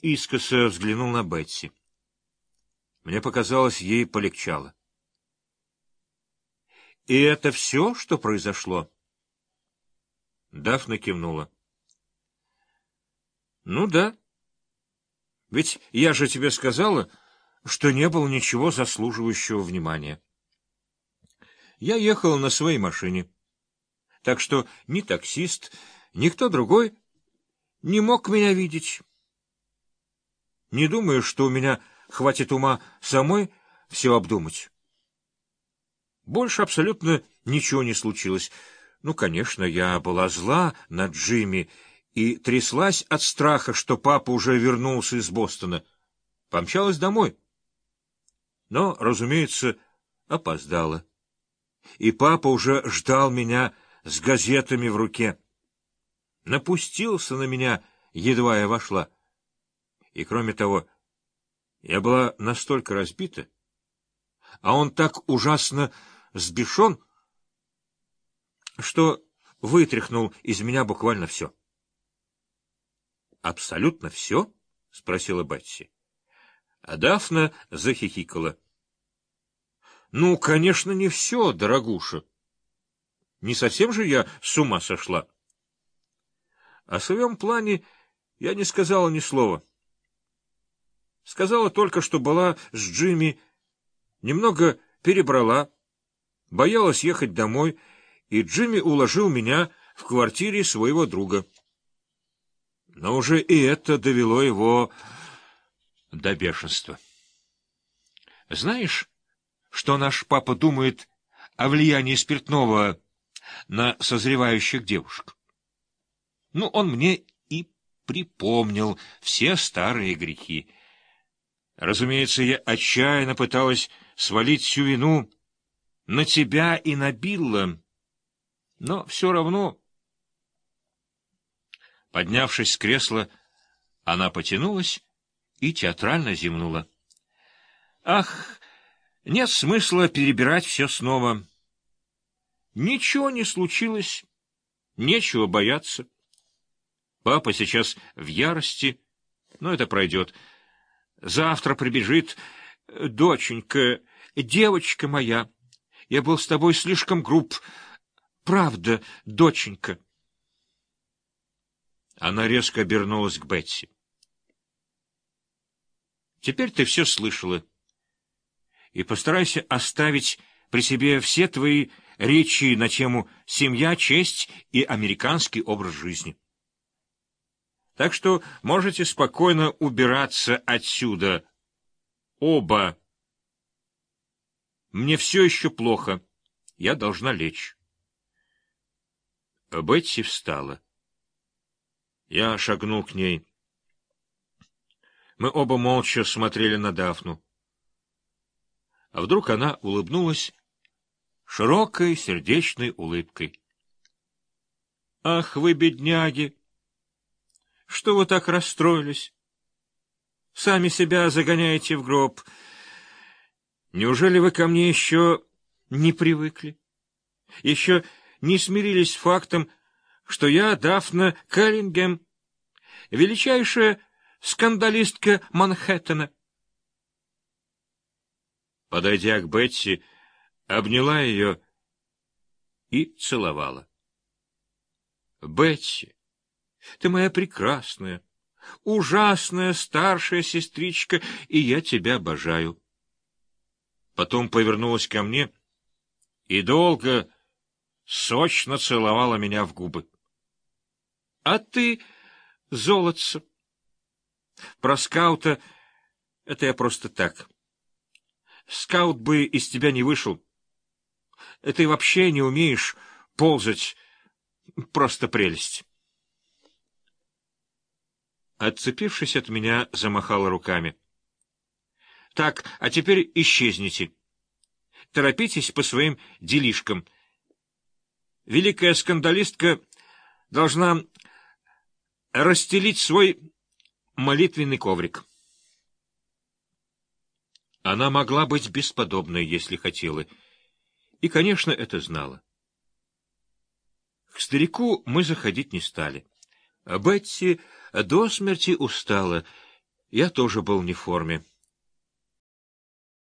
искоса взглянул на Бетси. Мне показалось, ей полегчало. — И это все, что произошло? Дафна кивнула. — Ну да. Ведь я же тебе сказала, что не было ничего заслуживающего внимания. Я ехала на своей машине, так что ни таксист, ни кто другой не мог меня видеть. Не думаю, что у меня хватит ума самой все обдумать. Больше абсолютно ничего не случилось. Ну, конечно, я была зла на Джимми и тряслась от страха, что папа уже вернулся из Бостона. Помчалась домой. Но, разумеется, опоздала. И папа уже ждал меня с газетами в руке. Напустился на меня, едва я вошла. И, кроме того, я была настолько разбита, а он так ужасно сбешен, что вытряхнул из меня буквально все. — Абсолютно все? — спросила Бетси. А Дафна захихикала. — Ну, конечно, не все, дорогуша. Не совсем же я с ума сошла. О своем плане я не сказала ни слова. Сказала только, что была с Джимми, немного перебрала, боялась ехать домой, и Джимми уложил меня в квартире своего друга. Но уже и это довело его до бешенства. Знаешь, что наш папа думает о влиянии спиртного на созревающих девушек? Ну, он мне и припомнил все старые грехи. Разумеется, я отчаянно пыталась свалить всю вину на тебя и на Билла, но все равно... Поднявшись с кресла, она потянулась и театрально зевнула. Ах, нет смысла перебирать все снова. Ничего не случилось, нечего бояться. Папа сейчас в ярости, но это пройдет. Завтра прибежит доченька, девочка моя. Я был с тобой слишком груб. Правда, доченька. Она резко обернулась к Бетси. Теперь ты все слышала. И постарайся оставить при себе все твои речи на тему «семья, честь и американский образ жизни». Так что можете спокойно убираться отсюда. Оба. Мне все еще плохо. Я должна лечь. Бетси встала. Я шагнул к ней. Мы оба молча смотрели на Дафну. А вдруг она улыбнулась широкой сердечной улыбкой. — Ах вы, бедняги! Что вы так расстроились? Сами себя загоняете в гроб. Неужели вы ко мне еще не привыкли? Еще не смирились с фактом, что я Дафна Каллингем, величайшая скандалистка Манхэттена? Подойдя к Бетси, обняла ее и целовала. — Бетси, ты моя прекрасная, ужасная старшая сестричка, и я тебя обожаю. Потом повернулась ко мне и долго, сочно целовала меня в губы. — А ты, золотце, про скаута это я просто так. Скаут бы из тебя не вышел. Ты вообще не умеешь ползать. Просто прелесть. Отцепившись от меня, замахала руками. — Так, а теперь исчезните. Торопитесь по своим делишкам. Великая скандалистка должна расстелить свой молитвенный коврик. Она могла быть бесподобной, если хотела, и, конечно, это знала. К старику мы заходить не стали. Бетси до смерти устала Я тоже был не в форме.